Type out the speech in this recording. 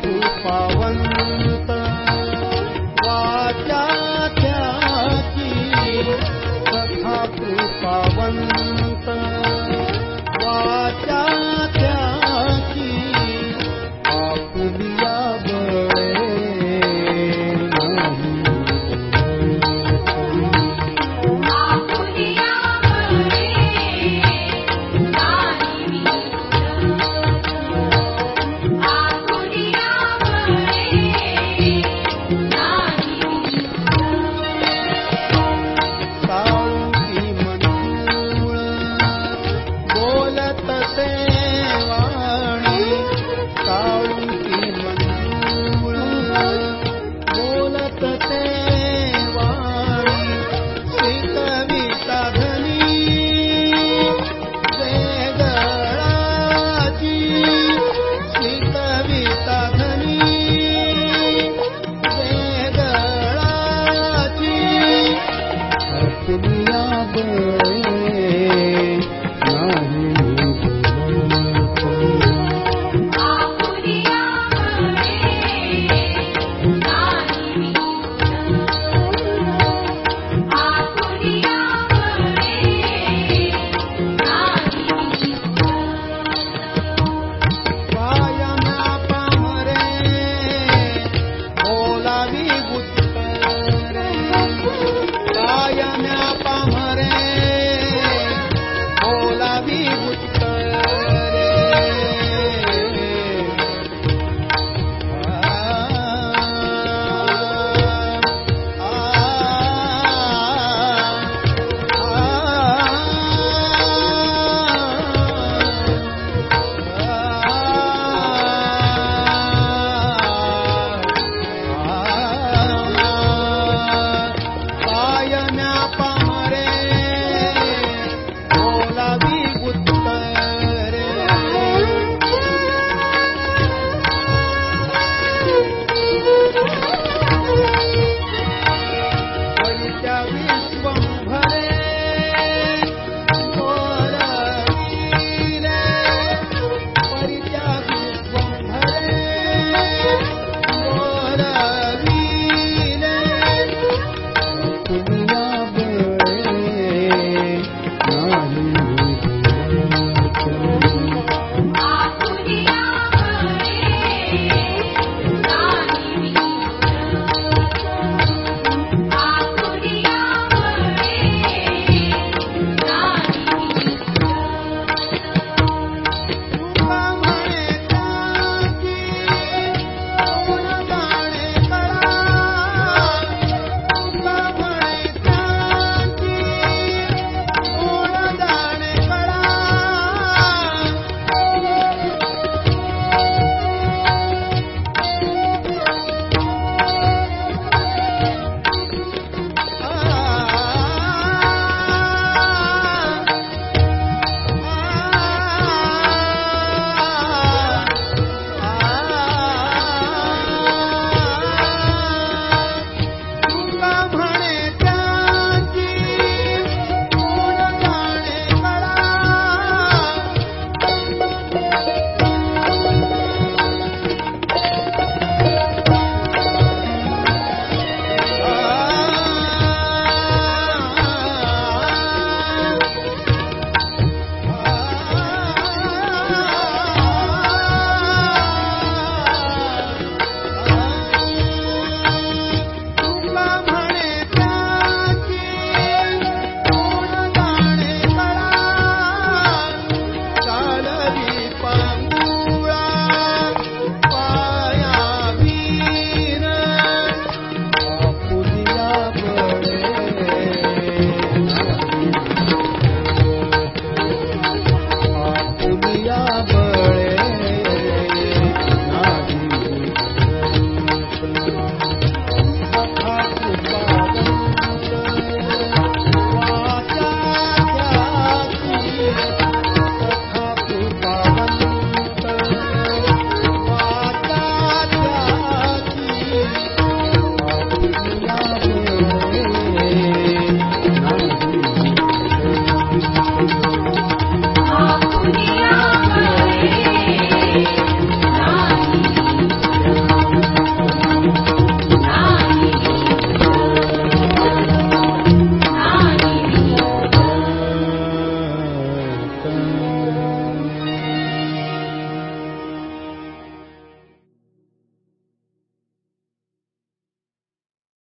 不放。ना पा